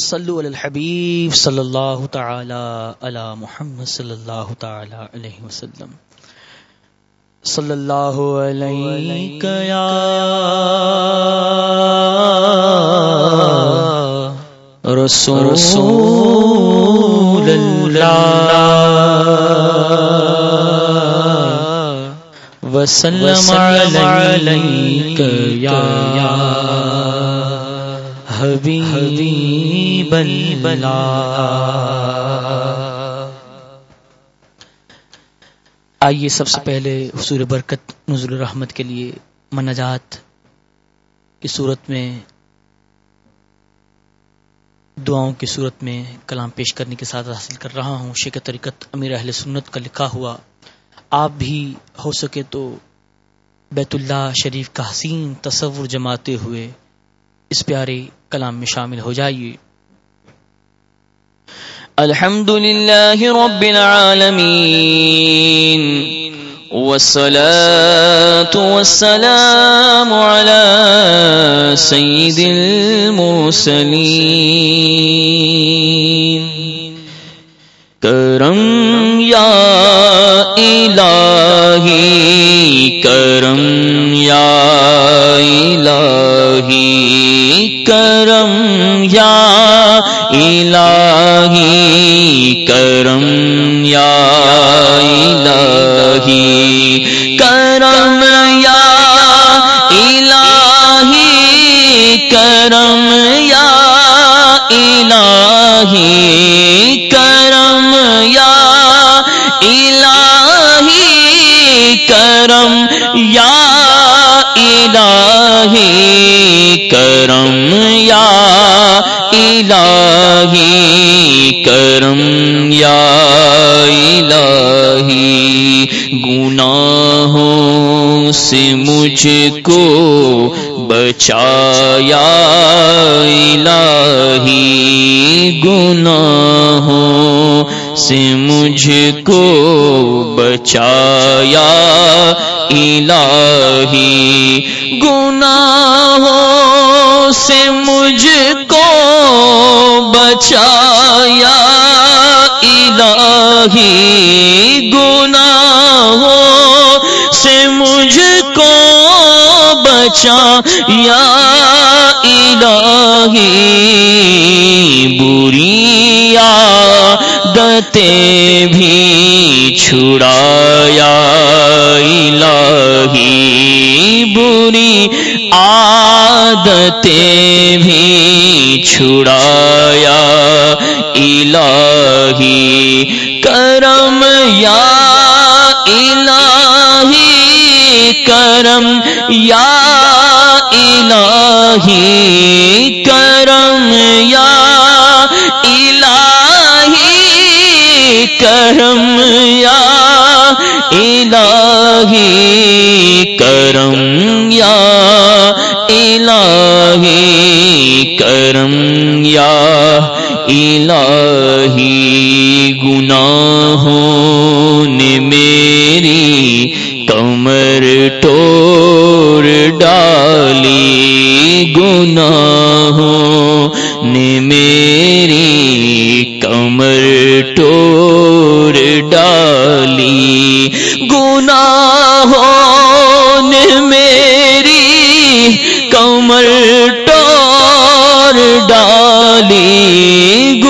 صلو علی الحبیب صلی اللہ تعالی علی محمد صلی اللہ تعالی علیہ وسلم. صلی اللہ علیہ یا رسول اللہ. وسلم علیک یا حبیب البلا آئیے سب سے پہلے حصور برکت، نزول رحمت کے لیے منجات کی صورت میں، دعاؤں کی صورت میں کلام پیش کرنے کے ساتھ حاصل کر رہا ہوں۔ شیخ طریقت امیر اہل سنت کا لکھا ہوا، آپ بھی ہو سکے تو بیت اللہ شریف کا حسین تصور جماتے ہوئے اس پیارے کلام میں شامل ہو جائیے۔ الحمد لله رب العالمين والصلاة والسلام على سيد المرسلين کرم یا الہی، کرم یا الہی۔ کرم، یا الہی کرم، یا الہی کرم، یا الہی کرم، یا الہی کرم، یا الہی کرم، یا الہی کرم یا الہی، کرم یا الہی، گناہوں سے مجھ کو بچایا الہی، گناہوں سے مجھ کو بچایا الہی، گناہوں سے مجھ بچایا الہی گناہوں سے مجھ کو بچایا، الہی بری عادتیں بھی چھڑایا، الہی بری عادتیں بھی چھڑایا۔ یا الہی کرم، یا الہی کرم، یا الہی کرم، یا الہی کرم، یا الہی گناہوں نے میری کمر ٹور ڈالی گناہوں نے میری کمر ٹور ڈالی گناہوں نے میری کمر ٹور ڈالی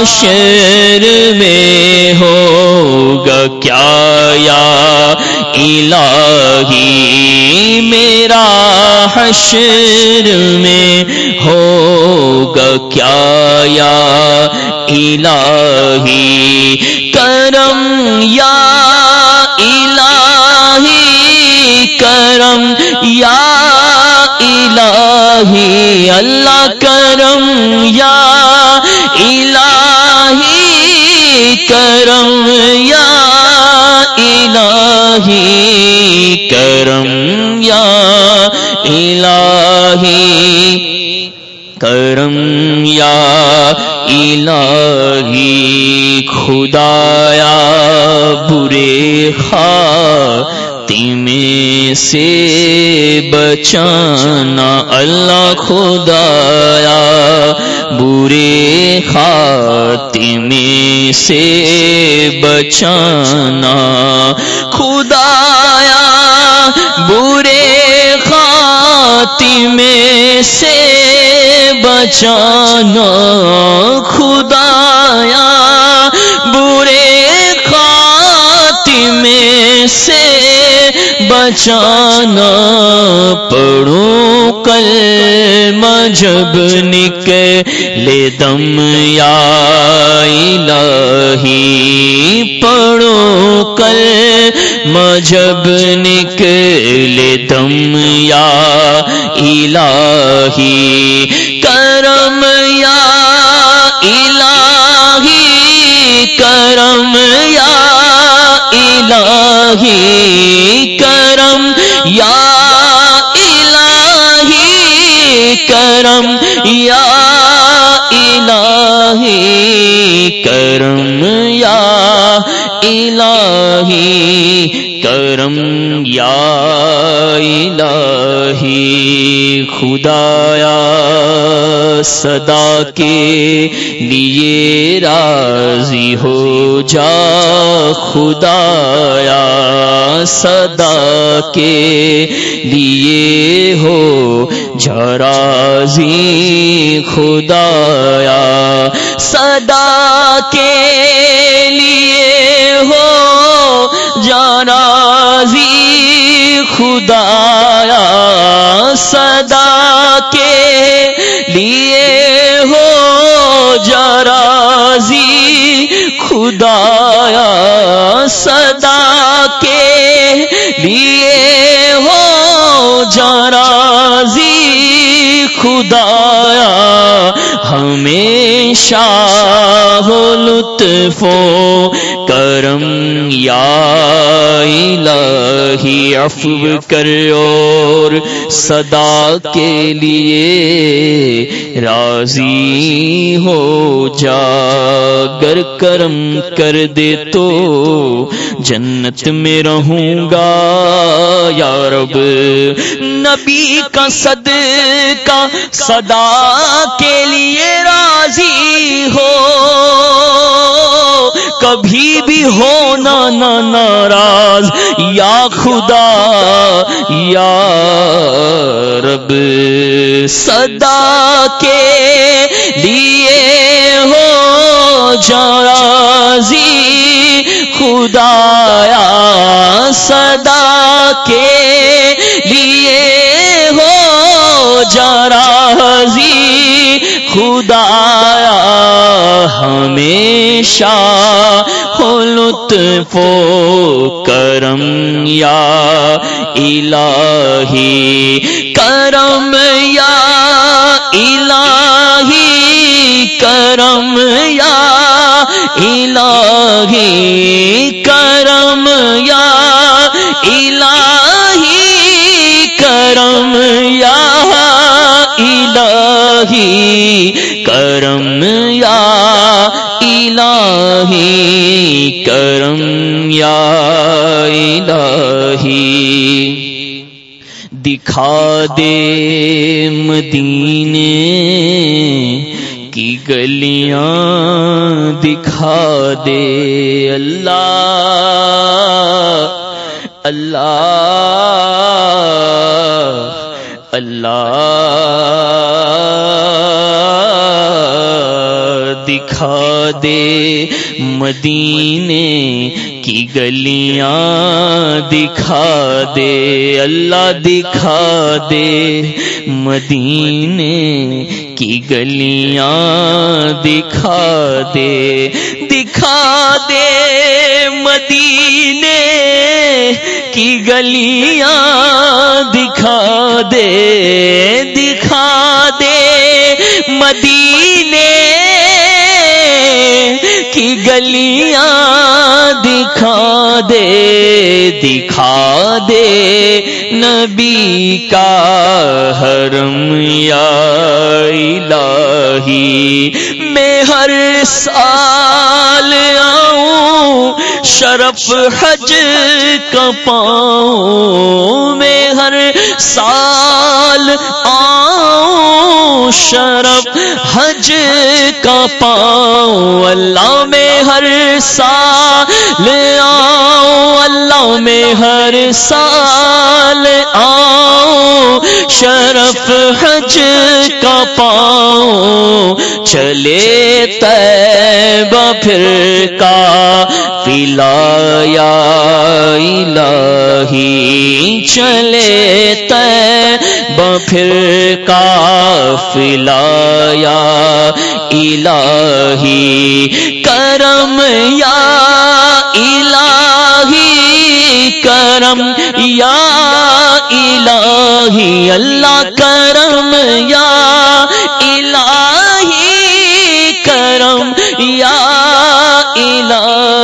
حشر میں ہوگا کیا یا الہی؟ میرا حشر میں ہوگا کیا یا الہی؟ کرم یا الہی؟ کرم یا الہی؟ اللہ کرم یا الہی کرم یا الہی کرم یا الہی کرم یا الہی خدایا خاتم سے بچانا اللہ خدایا۔ برے خاتم سے بچانا خدایا۔ برے خاتم سے بچانا بچانا پڑھو کل مجب نکلے دم یا الہی پڑھو کل مجب نکلے دم یا الہی کرم یا الہی کرم یا الہی یا الہی کرم یا الہی کرم یا الہی کرم یا الہی خدایا، صدا کے لیے راضی ہو جا۔ خدایا، صدا کے لیے ہو جا راضی۔ خدایا، صدا کے لیے ہو جانا خدایا صدا کے لیے ہو جرازی خدایا صدا کے لیے ہو جرازی خدایا ہمیں ہو لطف کرم، یا الہی عفو کر اور صدا کے لیے راضی ہو جا۔ گر کرم کر دے تو جنت میں رہوں گا۔ یا رب، نبی کا صد کا صدا کے لیے راضی ہو، کبھی بھی ہونا نہ ناراض، یا خدا، یا رب، صدا کے لیے ہو جرازی خدایا صدا کے لیے ہو جرازی خدایا ہمیشہ، ہو لطف و کرم یا الہی، کرم یا الہی، کرم یا الہی، کرم الہی کرم یا الہی، کرم یا الہی۔ دکھا دے مدینے کی گلیاں، دکھا دے اللہ اللہ اللہ۔ دکھا دے مدینے کی گلیاں دکھا دے، اللہ دکھا دے مدینے کی گلیاں دکھا دے دکھا دے مدینے کی گلیاں دکھا دے، دکھا گلیاں دکھا دے دکھا دے۔ نبی کا حرم یا الہی میں ہر سال آؤں، شرف حج کا پاؤں میں ہر سال آؤں، شرف حج کا پاؤں۔ اللہ میں ہر سال آؤں، اللہ میں ہر سال آؤں، شرف حج کا پاؤں۔ چلے تیبہ پھر کا پلا یا الہی چلے تیبہ پھر کا فلا یا الہی کرم یا الہی کرم یا الہی اللہ کرم یا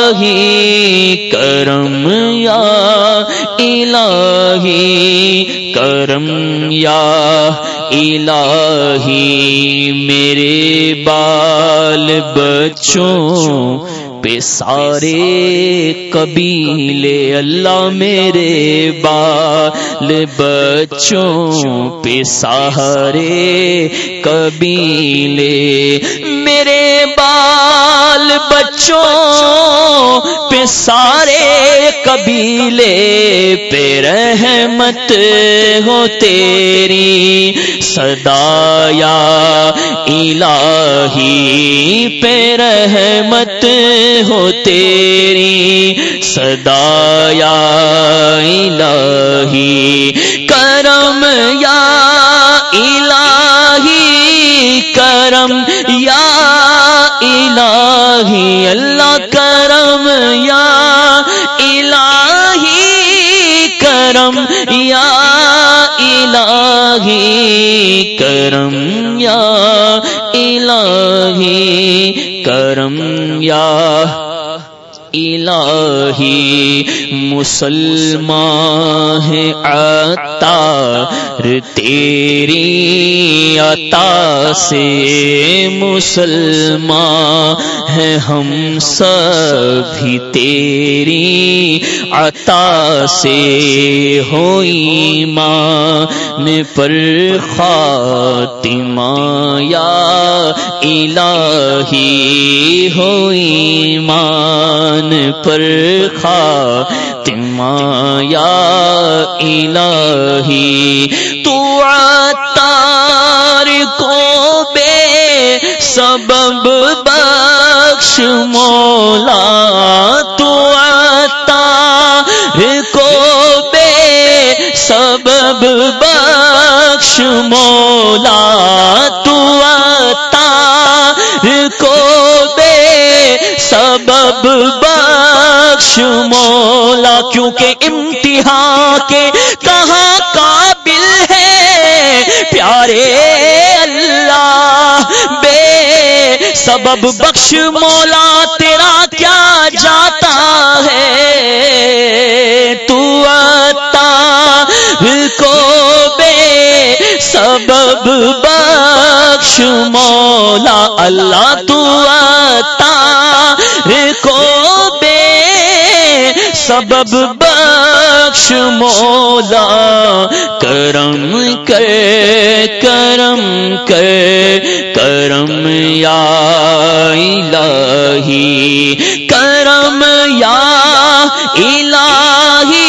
الہی کرم یا الہی کرم یا الہی میرے بال بچوں پہ سارے قبیلے اللہ میرے بال بچوں پہ سارے قبیلے میرے بال بچوں پہ سارے قبیلے پہ رحمت ہو تیری صدایا الہی پہ رحمت ہو تیری صدایا الہی کرم یا الہی کرم یا الہی اللہ کرم یا الہی کرم یا الہی کرم یا الہی کرم یا الہی مسلمان ہے عطا تیری عطا سے مسلمان ہے ہم سبھی تیری عطا سے ہوئی مان پر خاتمہ یا الہی ہوئی مان پر خاتمہ یا الہی تو عطار کو بے سبب بخش مولا تو مولا تو عطار کو بے سبب بخش مولا، کیونکہ امتحان کے کہاں قابل ہے۔ پیارے اللہ، بے سبب بخش مولا، تیرا کیا جاتا ہے؟ تو اللہ تو عطا کو بے سبب بخش مولا، کرم کر کرم کر، کرم یا الہی، کرم یا الہی،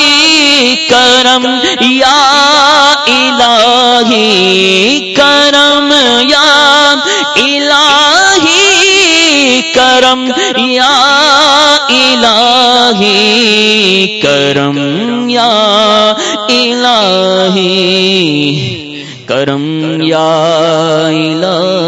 کرم یا الہی کرم یا الہی کرم یا الہی کرم یا الہی